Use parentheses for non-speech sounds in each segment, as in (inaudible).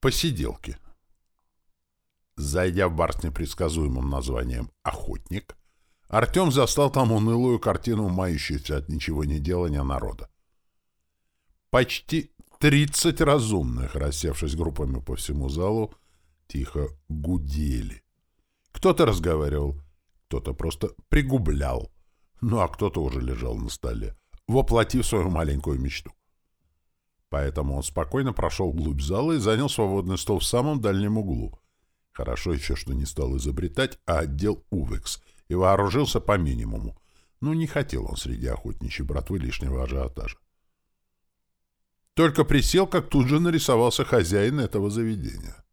Посиделки. Зайдя в бар с непредсказуемым названием «Охотник», Артем застал там унылую картину мающуюся от ничего не делания народа. Почти тридцать разумных, рассевшись группами по всему залу, тихо гудели. Кто-то разговаривал, кто-то просто пригублял, ну а кто-то уже лежал на столе, воплотив свою маленькую мечту. Поэтому он спокойно прошел вглубь зала и занял свободный стол в самом дальнем углу. Хорошо еще, что не стал изобретать, а отдел УВЭКС и вооружился по минимуму. Ну, не хотел он среди охотничьей братвы лишнего ажиотажа. Только присел, как тут же нарисовался хозяин этого заведения.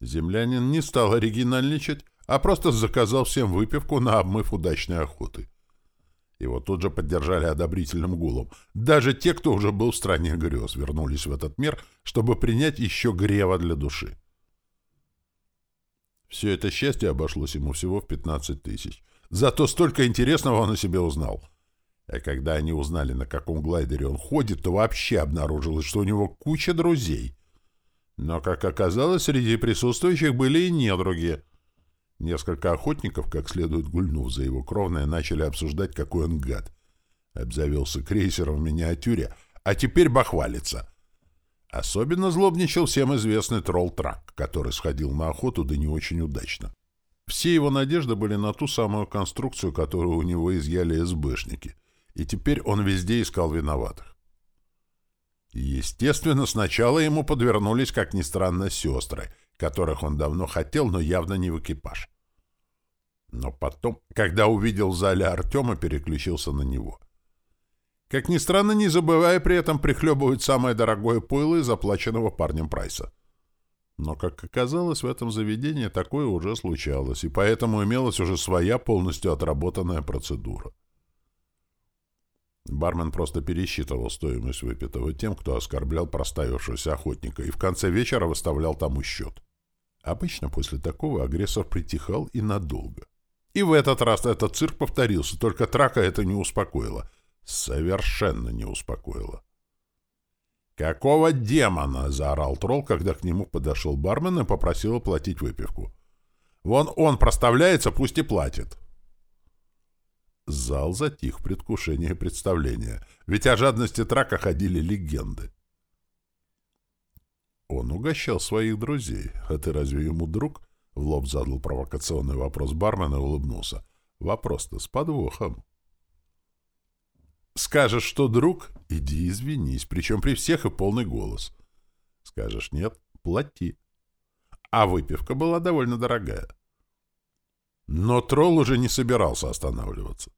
Землянин не стал оригинальничать, а просто заказал всем выпивку на обмыв удачной охоты. Его тут же поддержали одобрительным гулом. Даже те, кто уже был в стране грез, вернулись в этот мир, чтобы принять еще грева для души. Все это счастье обошлось ему всего в 15 тысяч. Зато столько интересного он о себе узнал. А когда они узнали, на каком глайдере он ходит, то вообще обнаружилось, что у него куча друзей. Но, как оказалось, среди присутствующих были и недруги — Несколько охотников, как следует гульнув за его кровное, начали обсуждать, какой он гад. Обзавелся крейсером в миниатюре, а теперь бахвалится. Особенно злобничал всем известный тролл-трак, который сходил на охоту, да не очень удачно. Все его надежды были на ту самую конструкцию, которую у него изъяли СБшники, и теперь он везде искал виноватых. Естественно, сначала ему подвернулись, как ни странно, сестры, которых он давно хотел, но явно не в экипаж. Но потом, когда увидел в зале Артема, переключился на него. Как ни странно, не забывая при этом прихлебывать самое дорогое пойло из оплаченного парнем прайса. Но, как оказалось, в этом заведении такое уже случалось, и поэтому имелась уже своя полностью отработанная процедура. Бармен просто пересчитывал стоимость выпитого тем, кто оскорблял проставившегося охотника, и в конце вечера выставлял тому счет. Обычно после такого агрессор притихал и надолго. И в этот раз этот цирк повторился, только Трака это не успокоило. Совершенно не успокоило. «Какого демона?» — заорал тролл, когда к нему подошел бармен и попросил оплатить выпивку. «Вон он проставляется, пусть и платит». Зал затих в предвкушении представления, ведь о жадности Трака ходили легенды. Он угощал своих друзей. А ты разве ему друг? В лоб задал провокационный вопрос бармен и улыбнулся. Вопрос-то с подвохом. Скажешь, что друг? Иди извинись, причем при всех и полный голос. Скажешь нет? Плати. А выпивка была довольно дорогая. Но тролл уже не собирался останавливаться.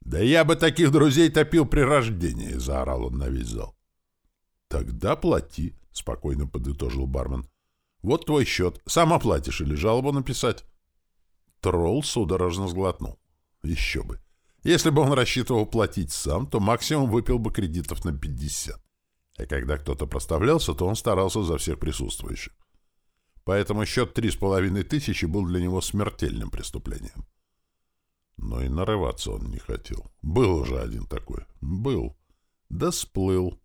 «Да я бы таких друзей топил при рождении!» — заорал он на весь зал. «Тогда плати», — спокойно подытожил бармен. «Вот твой счет. Сам оплатишь или жалобу написать?» Тролл судорожно сглотнул. Еще бы. Если бы он рассчитывал платить сам, то максимум выпил бы кредитов на 50. А когда кто-то проставлялся, то он старался за всех присутствующих. Поэтому счет три с половиной тысячи был для него смертельным преступлением. Но и нарываться он не хотел. Был уже один такой. Был. Да сплыл.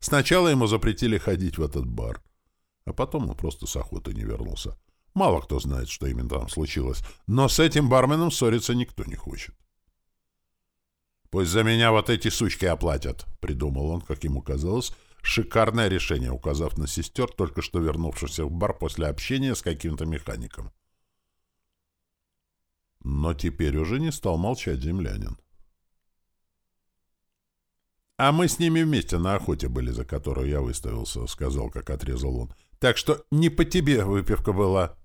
Сначала ему запретили ходить в этот бар, а потом он просто с охоты не вернулся. Мало кто знает, что именно там случилось, но с этим барменом ссориться никто не хочет. «Пусть за меня вот эти сучки оплатят», — придумал он, как ему казалось, шикарное решение, указав на сестер, только что вернувшихся в бар после общения с каким-то механиком. Но теперь уже не стал молчать землянин. «А мы с ними вместе на охоте были, за которую я выставился», — сказал, как отрезал он. «Так что не по тебе выпивка была».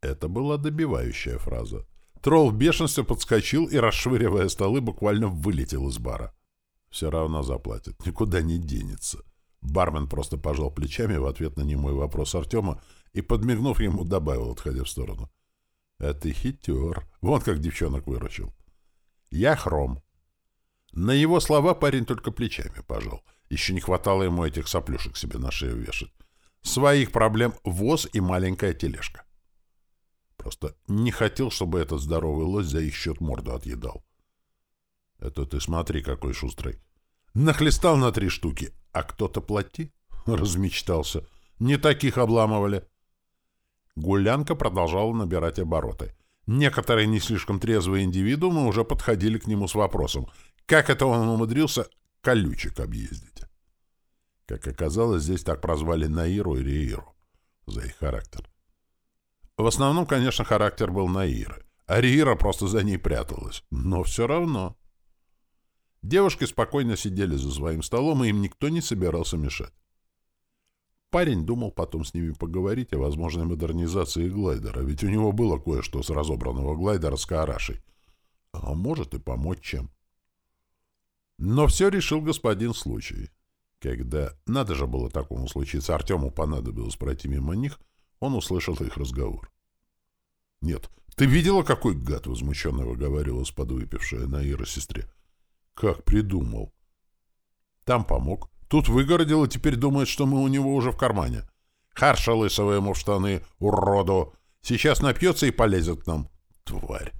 Это была добивающая фраза. Тролл в бешенстве подскочил и, расшвыривая столы, буквально вылетел из бара. «Все равно заплатит, никуда не денется». Бармен просто пожал плечами в ответ на немой вопрос Артема и, подмигнув ему, добавил, отходя в сторону. «А ты хитер. Вон как девчонок выручил». «Я хром. На его слова парень только плечами пожал. Еще не хватало ему этих соплюшек себе на шею вешать. Своих проблем воз и маленькая тележка. Просто не хотел, чтобы этот здоровый лось за их счет морду отъедал. Это ты смотри, какой шустрый. Нахлестал на три штуки, а кто-то плати. (laughs) Размечтался. Не таких обламывали. Гулянка продолжала набирать обороты. Некоторые не слишком трезвые индивидуумы уже подходили к нему с вопросом, как это он умудрился колючек объездить. Как оказалось, здесь так прозвали Наиру и Рииру за их характер. В основном, конечно, характер был Наиры, а Риира просто за ней пряталась. Но все равно. Девушки спокойно сидели за своим столом, и им никто не собирался мешать. Парень думал потом с ними поговорить о возможной модернизации глайдера, ведь у него было кое-что с разобранного глайдера с Каарашей. А может и помочь чем. Но все решил господин случай. Когда, надо же было такому случиться, Артему понадобилось пройти мимо них, он услышал их разговор. «Нет, ты видела, какой гад?» — возмущенно выговаривалась подвыпившая Наира сестре. «Как придумал?» «Там помог, тут выгородил и теперь думает, что мы у него уже в кармане. Харша лысого ему в штаны, уроду! Сейчас напьется и полезет к нам. Тварь!»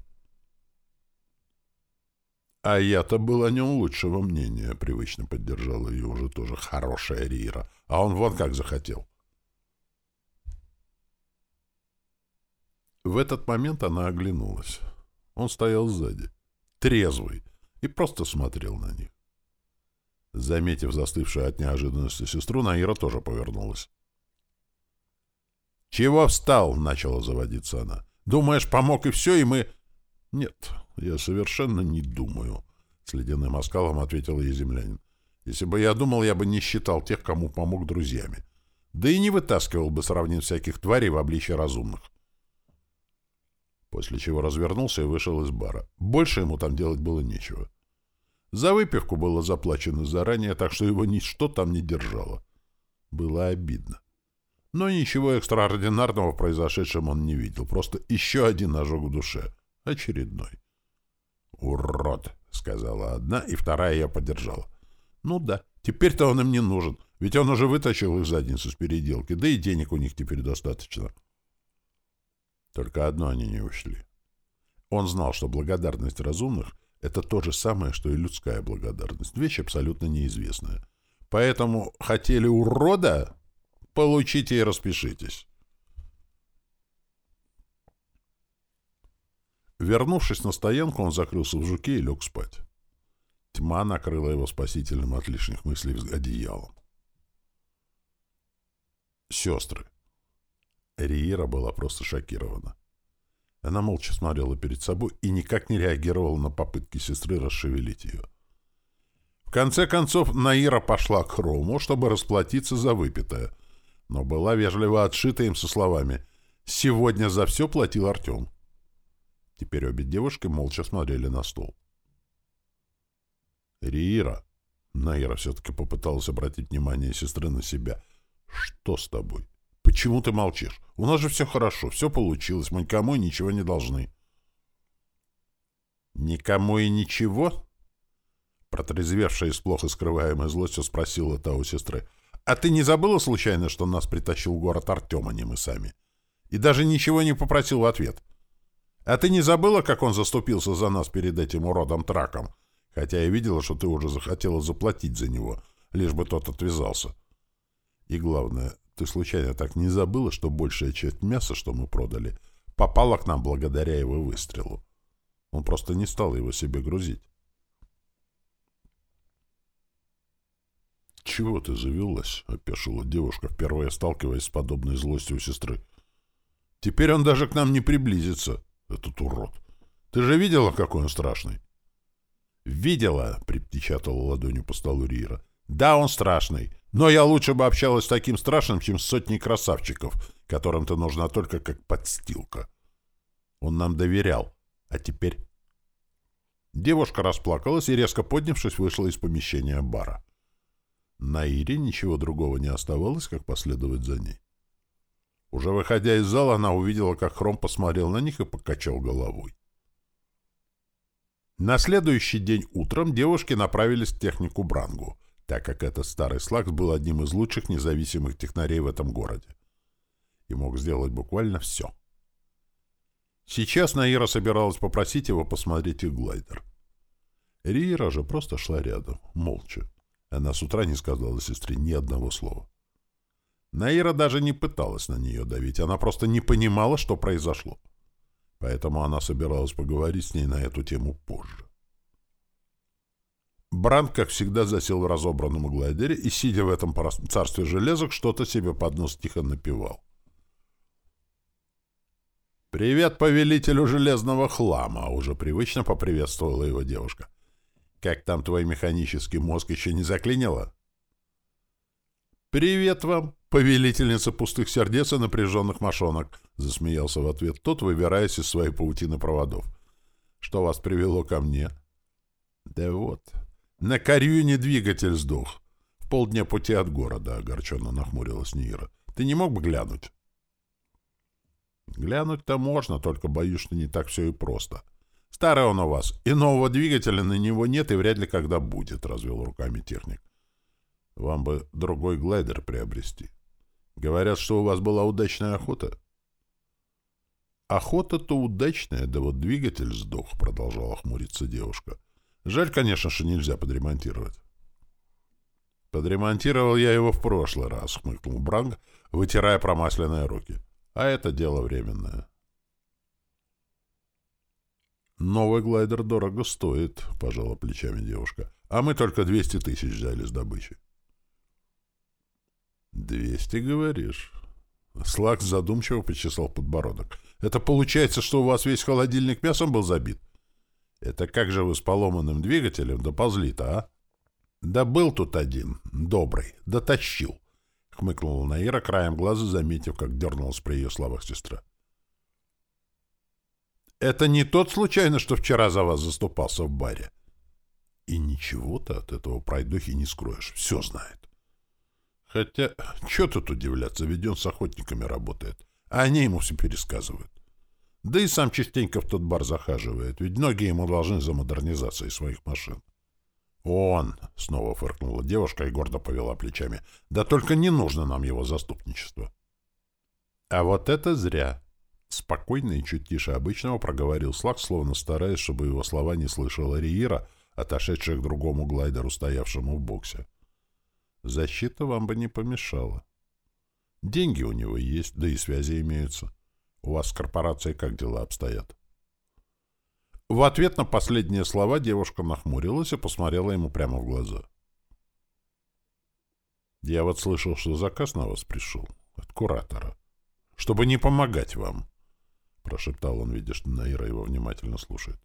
А я-то был о нем лучшего мнения, привычно поддержала ее уже тоже хорошая Рира. А он вот как захотел. В этот момент она оглянулась. Он стоял сзади, трезвый, и просто смотрел на них. Заметив застывшую от неожиданности сестру, Наира тоже повернулась. «Чего встал?» — начала заводиться она. «Думаешь, помог и все, и мы...» «Нет, я совершенно не думаю», — с ледяным оскалом ответил ей землянин. «Если бы я думал, я бы не считал тех, кому помог друзьями. Да и не вытаскивал бы сравнить всяких тварей в обличье разумных». После чего развернулся и вышел из бара. Больше ему там делать было нечего. За выпивку было заплачено заранее, так что его ничто там не держало. Было обидно. Но ничего экстраординарного в произошедшем он не видел. Просто еще один ожог в душе. Очередной. «Урод!» — сказала одна, и вторая я поддержала. «Ну да, теперь-то он им не нужен, ведь он уже вытащил их задницу с переделки, да и денег у них теперь достаточно». Только одно они не учли. Он знал, что благодарность разумных — это то же самое, что и людская благодарность, вещь абсолютно неизвестная. Поэтому хотели урода? Получите и распишитесь. Вернувшись на стоянку, он закрылся в жуке и лег спать. Тьма накрыла его спасительным от лишних мыслей одеялом. Сестры. Риера была просто шокирована. Она молча смотрела перед собой и никак не реагировала на попытки сестры расшевелить ее. В конце концов, Наира пошла к Рому, чтобы расплатиться за выпитое, но была вежливо отшита им со словами «Сегодня за все платил Артем». Теперь обе девушки молча смотрели на стол. «Риира!» Наира все-таки попыталась обратить внимание сестры на себя. «Что с тобой? Почему ты молчишь? У нас же все хорошо, все получилось, мы никому и ничего не должны». «Никому и ничего?» Протрезвевшая с плохо скрываемой злостью спросила та у сестры. «А ты не забыла случайно, что нас притащил город Артем, а не мы сами? И даже ничего не попросил в ответ?» А ты не забыла, как он заступился за нас перед этим уродом Траком? Хотя я видела, что ты уже захотела заплатить за него, лишь бы тот отвязался. И главное, ты случайно так не забыла, что большая часть мяса, что мы продали, попала к нам благодаря его выстрелу? Он просто не стал его себе грузить. «Чего ты завелась?» — опешила девушка, впервые сталкиваясь с подобной злостью у сестры. «Теперь он даже к нам не приблизится». Этот урод. Ты же видела, какой он страшный? Видела, припечатала ладонью по столу Рира. Да, он страшный. Но я лучше бы общалась с таким страшным, чем с сотней красавчиков, которым ты нужна только как подстилка. Он нам доверял. А теперь... Девушка расплакалась и, резко поднявшись, вышла из помещения бара. На Ире ничего другого не оставалось, как последовать за ней. Уже выходя из зала, она увидела, как Хром посмотрел на них и покачал головой. На следующий день утром девушки направились в технику Брангу, так как этот старый слакс был одним из лучших независимых технарей в этом городе и мог сделать буквально все. Сейчас Наира собиралась попросить его посмотреть их глайдер. Риера же просто шла рядом, молча. Она с утра не сказала сестре ни одного слова. Наира даже не пыталась на нее давить, она просто не понимала, что произошло. Поэтому она собиралась поговорить с ней на эту тему позже. Бранд, как всегда, засел в разобранном глайдере и, сидя в этом царстве железок, что-то себе под нос тихо напевал. «Привет повелителю железного хлама!» — уже привычно поприветствовала его девушка. «Как там твой механический мозг еще не заклинило?» «Привет вам, повелительница пустых сердец и напряженных мошонок!» — засмеялся в ответ тот, выбираясь из своей паутины проводов. «Что вас привело ко мне?» «Да вот, на Карюне двигатель сдох. В полдня пути от города, — огорченно нахмурилась Нира. Ты не мог бы глянуть? Глянуть-то можно, только боюсь, что не так все и просто. Старый он у вас, и нового двигателя на него нет и вряд ли когда будет, — развел руками техник. Вам бы другой глайдер приобрести. Говорят, что у вас была удачная охота. Охота-то удачная, да вот двигатель сдох, — продолжала хмуриться девушка. — Жаль, конечно, что нельзя подремонтировать. Подремонтировал я его в прошлый раз, хмыкнул Бранг, вытирая промасленные руки. А это дело временное. Новый глайдер дорого стоит, пожала плечами девушка. А мы только 200 тысяч взяли с добычи. «Двести, говоришь?» Слакс задумчиво почесал подбородок. «Это получается, что у вас весь холодильник мясом был забит?» Это как же вы с поломанным двигателем доползли-то, а? Да был тут один, добрый, дотащил, — хмыкнула Наира, краем глаза заметив, как дернулась при ее словах сестра. Это не тот случайно, что вчера за вас заступался в баре? И ничего-то от этого пройдухи не скроешь, все знает. Хотя, что тут удивляться, ведь он с охотниками работает, а они ему все пересказывают. Да и сам частенько в тот бар захаживает, ведь многие ему должны за модернизацией своих машин. «Он!» — снова фыркнула девушка и гордо повела плечами. «Да только не нужно нам его заступничество». «А вот это зря!» Спокойно и чуть тише обычного проговорил Слак, словно стараясь, чтобы его слова не слышала Риира, отошедшая к другому глайдеру, стоявшему в боксе. «Защита вам бы не помешала. Деньги у него есть, да и связи имеются. У вас с корпорацией как дела обстоят? В ответ на последние слова девушка нахмурилась и посмотрела ему прямо в глаза. «Я вот слышал, что заказ на вас пришел. От куратора. Чтобы не помогать вам», — прошептал он, видя, что Наира его внимательно слушает.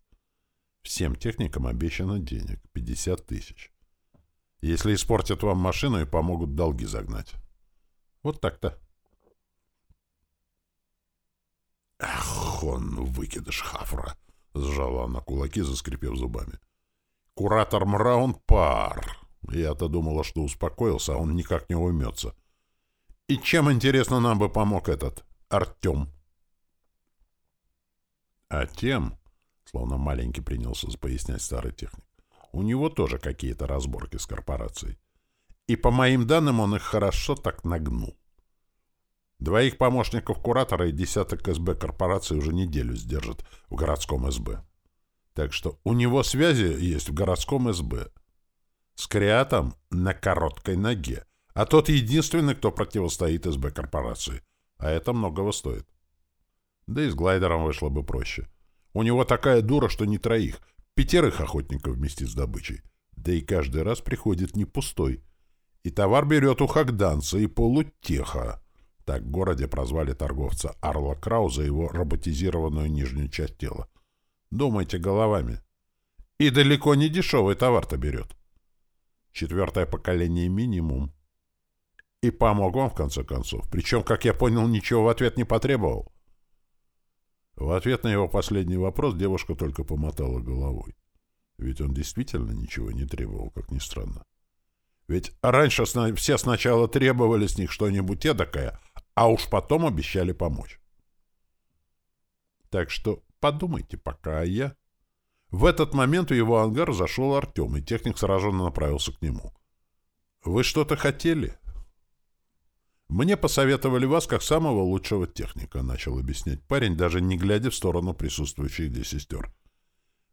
«Всем техникам обещано денег. 50 тысяч. Если испортят вам машину и помогут долги загнать. Вот так-то». «Ах, он выкидыш Хафра!» — сжала она кулаки, заскрипев зубами. «Куратор Мраун пар!» Я-то думала, что успокоился, а он никак не уймется. «И чем, интересно, нам бы помог этот Артем?» «А тем...» — словно маленький принялся пояснять старый техник. «У него тоже какие-то разборки с корпорацией. И, по моим данным, он их хорошо так нагнул. Двоих помощников куратора и десяток СБ корпорации уже неделю сдержат в городском СБ. Так что у него связи есть в городском СБ. С Криатом на короткой ноге. А тот единственный, кто противостоит СБ корпорации. А это многого стоит. Да и с глайдером вышло бы проще. У него такая дура, что не троих. Пятерых охотников вместе с добычей. Да и каждый раз приходит не пустой. И товар берет у хагданца и полутеха. Так в городе прозвали торговца Арла Крау за его роботизированную нижнюю часть тела. Думайте головами. И далеко не дешевый товар-то берет. Четвертое поколение минимум. И помог вам, в конце концов. Причем, как я понял, ничего в ответ не потребовал. В ответ на его последний вопрос девушка только помотала головой. Ведь он действительно ничего не требовал, как ни странно. Ведь раньше все сначала требовали с них что-нибудь эдакое, а уж потом обещали помочь. Так что подумайте пока, а я... В этот момент в его ангар зашел Артем, и техник сраженно направился к нему. «Вы что-то хотели?» «Мне посоветовали вас как самого лучшего техника», — начал объяснять парень, даже не глядя в сторону присутствующих здесь сестер.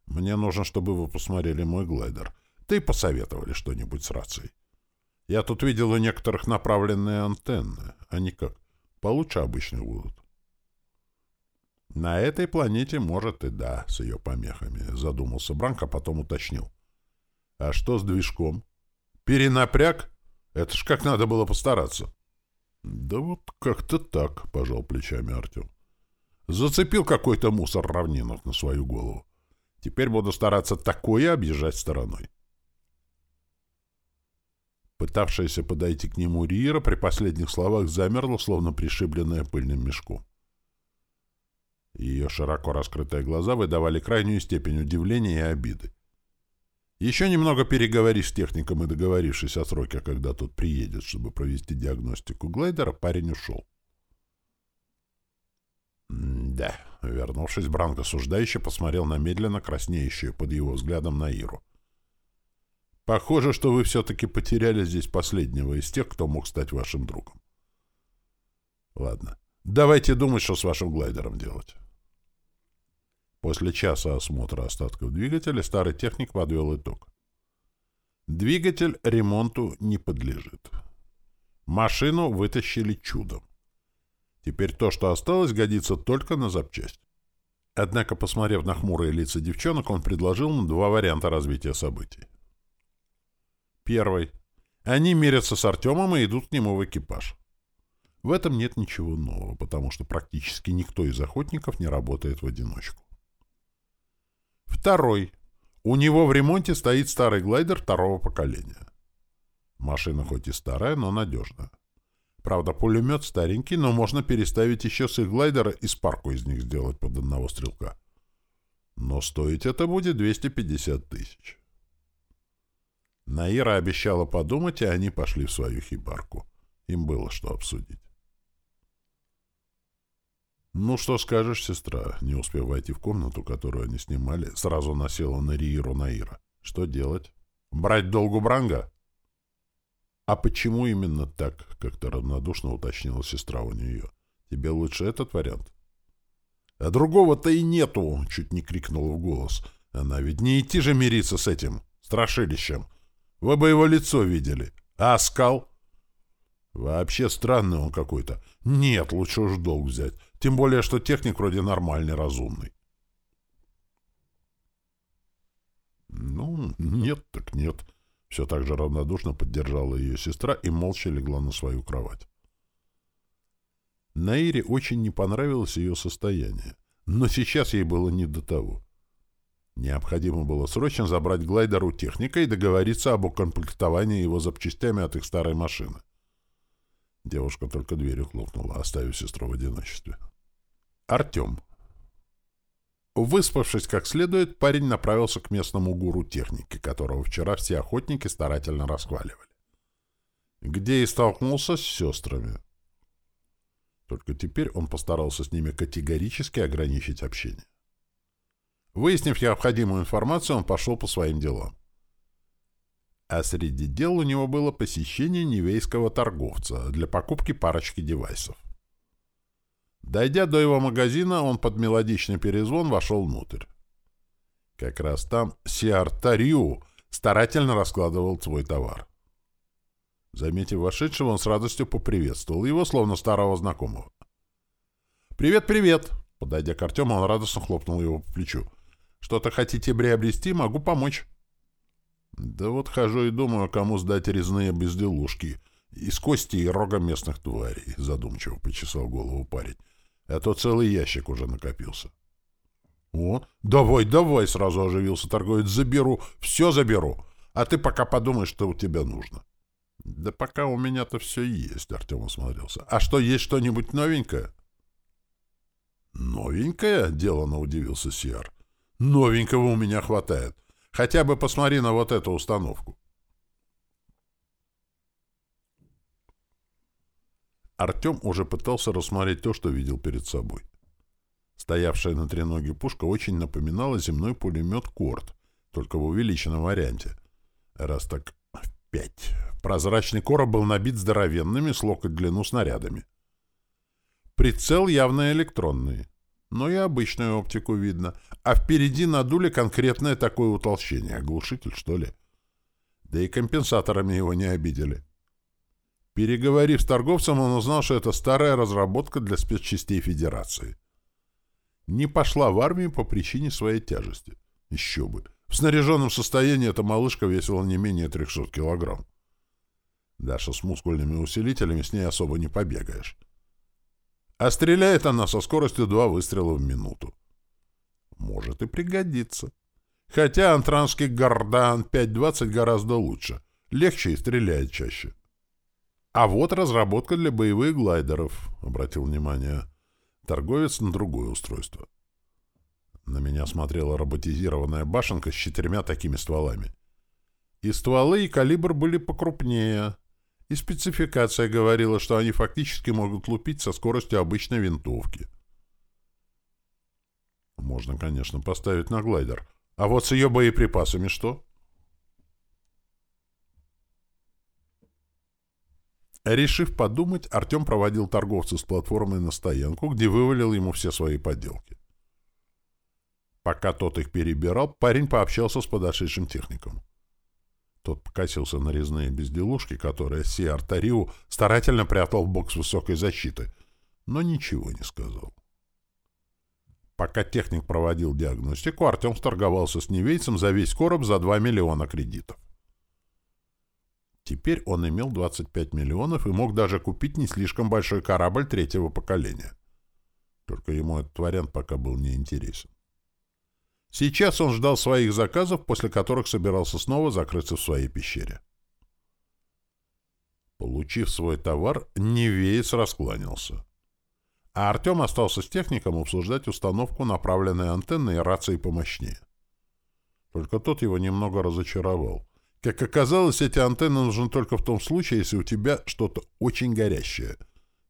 «Мне нужно, чтобы вы посмотрели мой глайдер. Ты посоветовали что-нибудь с рацией. Я тут видел у некоторых направленные антенны. Они как? Получше обычных будут. На этой планете, может, и да, с ее помехами, задумался Бранк, а потом уточнил. А что с движком? Перенапряг? Это ж как надо было постараться. Да вот как-то так, пожал плечами Артем. Зацепил какой-то мусор равнинок на свою голову. Теперь буду стараться такое объезжать стороной. Пытавшаяся подойти к нему Риера при последних словах замерла, словно пришибленная пыльным мешком. Ее широко раскрытые глаза выдавали крайнюю степень удивления и обиды. Еще немного переговорив с техником и договорившись о сроке, когда тот приедет, чтобы провести диагностику глайдера, парень ушел. «Да», — вернувшись, Бранко осуждающе посмотрел на медленно краснеющую под его взглядом на Иру. «Похоже, что вы все-таки потеряли здесь последнего из тех, кто мог стать вашим другом. Ладно, давайте думать, что с вашим глайдером делать». После часа осмотра остатков двигателя старый техник подвел итог. Двигатель ремонту не подлежит. Машину вытащили чудом. Теперь то, что осталось, годится только на запчасть. Однако, посмотрев на хмурые лица девчонок, он предложил им два варианта развития событий. Первый. Они мирятся с Артемом и идут к нему в экипаж. В этом нет ничего нового, потому что практически никто из охотников не работает в одиночку. Второй. У него в ремонте стоит старый глайдер второго поколения. Машина хоть и старая, но надежная. Правда, пулемет старенький, но можно переставить еще с их глайдера и спарку из них сделать под одного стрелка. Но стоить это будет 250 тысяч. Наира обещала подумать, и они пошли в свою хибарку. Им было что обсудить. «Ну, что скажешь, сестра?» Не успев войти в комнату, которую они снимали, сразу насела на Рииру Наира. «Что делать? Брать долгу Бранга?» «А почему именно так?» — как-то равнодушно уточнила сестра у нее. «Тебе лучше этот вариант?» «А другого-то и нету!» — чуть не крикнула в голос. «Она ведь не идти же мириться с этим страшилищем! Вы бы его лицо видели! А скал?» «Вообще странный он какой-то. Нет, лучше уж долг взять. Тем более, что техник вроде нормальный, разумный. Ну, нет так нет. Все так же равнодушно поддержала ее сестра и молча легла на свою кровать. Наире очень не понравилось ее состояние, но сейчас ей было не до того. Необходимо было срочно забрать глайдер у техника и договориться об укомплектовании его запчастями от их старой машины. Девушка только дверью хлопнула, оставив сестру в одиночестве. Артем. Выспавшись как следует, парень направился к местному гуру техники, которого вчера все охотники старательно расхваливали. Где и столкнулся с сестрами. Только теперь он постарался с ними категорически ограничить общение. Выяснив необходимую информацию, он пошел по своим делам. А среди дел у него было посещение невейского торговца для покупки парочки девайсов. Дойдя до его магазина, он под мелодичный перезвон вошел внутрь. Как раз там Сиартарю старательно раскладывал свой товар. Заметив вошедшего, он с радостью поприветствовал его, словно старого знакомого. «Привет, привет!» Подойдя к Артему, он радостно хлопнул его по плечу. «Что-то хотите приобрести? Могу помочь». «Да вот хожу и думаю, кому сдать резные безделушки. Из кости и рога местных тварей», — задумчиво почесал голову парень а то целый ящик уже накопился. — О, давай, давай, — сразу оживился торговец, — заберу, все заберу, а ты пока подумай, что у тебя нужно. — Да пока у меня-то все есть, — Артем осмотрелся. — А что, есть что-нибудь новенькое? — Новенькое? — делано удивился Сиар. — Новенького у меня хватает. Хотя бы посмотри на вот эту установку. Артем уже пытался рассмотреть то, что видел перед собой. Стоявшая на треноге пушка очень напоминала земной пулемет «Корт», только в увеличенном варианте. Раз так в пять. Прозрачный короб был набит здоровенными с локоть длину снарядами. Прицел явно электронный, но и обычную оптику видно, а впереди надули конкретное такое утолщение, оглушитель, что ли. Да и компенсаторами его не обидели. Переговорив с торговцем, он узнал, что это старая разработка для спецчастей Федерации. Не пошла в армию по причине своей тяжести. Еще бы. В снаряженном состоянии эта малышка весила не менее 300 килограмм. Даже с мускульными усилителями с ней особо не побегаешь. А стреляет она со скоростью два выстрела в минуту. Может и пригодится. Хотя антранский Гордан 5.20 гораздо лучше. Легче и стреляет чаще. А вот разработка для боевых глайдеров, обратил внимание торговец на другое устройство. На меня смотрела роботизированная башенка с четырьмя такими стволами. И стволы, и калибр были покрупнее. И спецификация говорила, что они фактически могут лупить со скоростью обычной винтовки. Можно, конечно, поставить на глайдер. А вот с ее боеприпасами что? Решив подумать, Артем проводил торговца с платформой на стоянку, где вывалил ему все свои поделки. Пока тот их перебирал, парень пообщался с подошедшим техником. Тот покосился на резные безделушки, которые Си Артариу старательно прятал в бокс высокой защиты, но ничего не сказал. Пока техник проводил диагностику, Артем сторговался с невейцем за весь короб за 2 миллиона кредитов. Теперь он имел 25 миллионов и мог даже купить не слишком большой корабль третьего поколения. Только ему этот вариант пока был не интересен. Сейчас он ждал своих заказов, после которых собирался снова закрыться в своей пещере. Получив свой товар, Невеец раскланялся. А Артем остался с техником обсуждать установку направленной антенны и рации помощнее. Только тот его немного разочаровал. Как оказалось, эти антенны нужны только в том случае, если у тебя что-то очень горящее,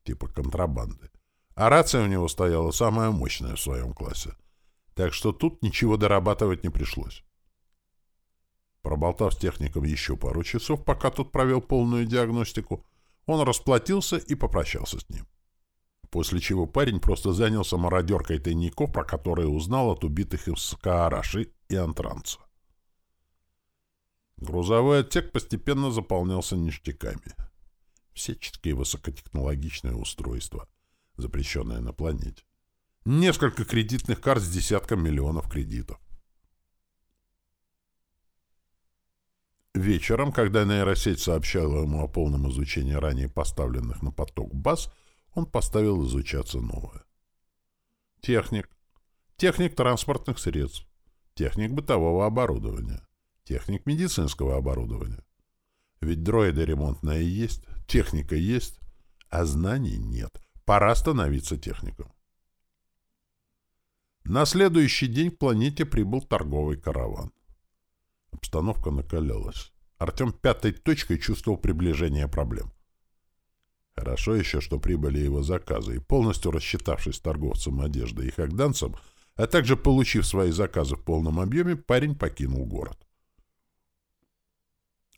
типа контрабанды. А рация у него стояла самая мощная в своем классе так что тут ничего дорабатывать не пришлось. Проболтав с техником еще пару часов, пока тот провел полную диагностику, он расплатился и попрощался с ним. После чего парень просто занялся мародеркой тайников, про которые узнал от убитых им Скаараши и Антранца. Грузовой отсек постепенно заполнялся ништяками. Всяческие высокотехнологичные устройства, запрещенные на планете. Несколько кредитных карт с десятком миллионов кредитов. Вечером, когда нейросеть сообщала ему о полном изучении ранее поставленных на поток баз, он поставил изучаться новое. Техник. Техник транспортных средств. Техник бытового оборудования. Техник медицинского оборудования. Ведь дроиды ремонтные есть, техника есть, а знаний нет. Пора становиться техником. На следующий день к планете прибыл торговый караван. Обстановка накалялась. Артем пятой точкой чувствовал приближение проблем. Хорошо еще, что прибыли его заказы, и полностью рассчитавшись с торговцем одежды и хагданцем, а также получив свои заказы в полном объеме, парень покинул город.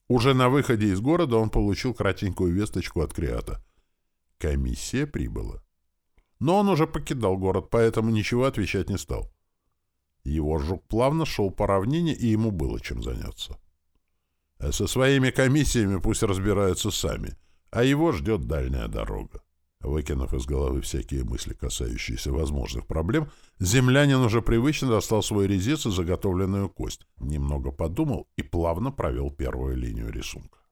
Уже на выходе из города он получил кратенькую весточку от Криата. Комиссия прибыла. Но он уже покидал город, поэтому ничего отвечать не стал. Его жук плавно шел по равнине, и ему было чем заняться. А со своими комиссиями пусть разбираются сами, а его ждет дальняя дорога. Выкинув из головы всякие мысли, касающиеся возможных проблем, землянин уже привычно достал свой резец и заготовленную кость, немного подумал и плавно провел первую линию рисунка.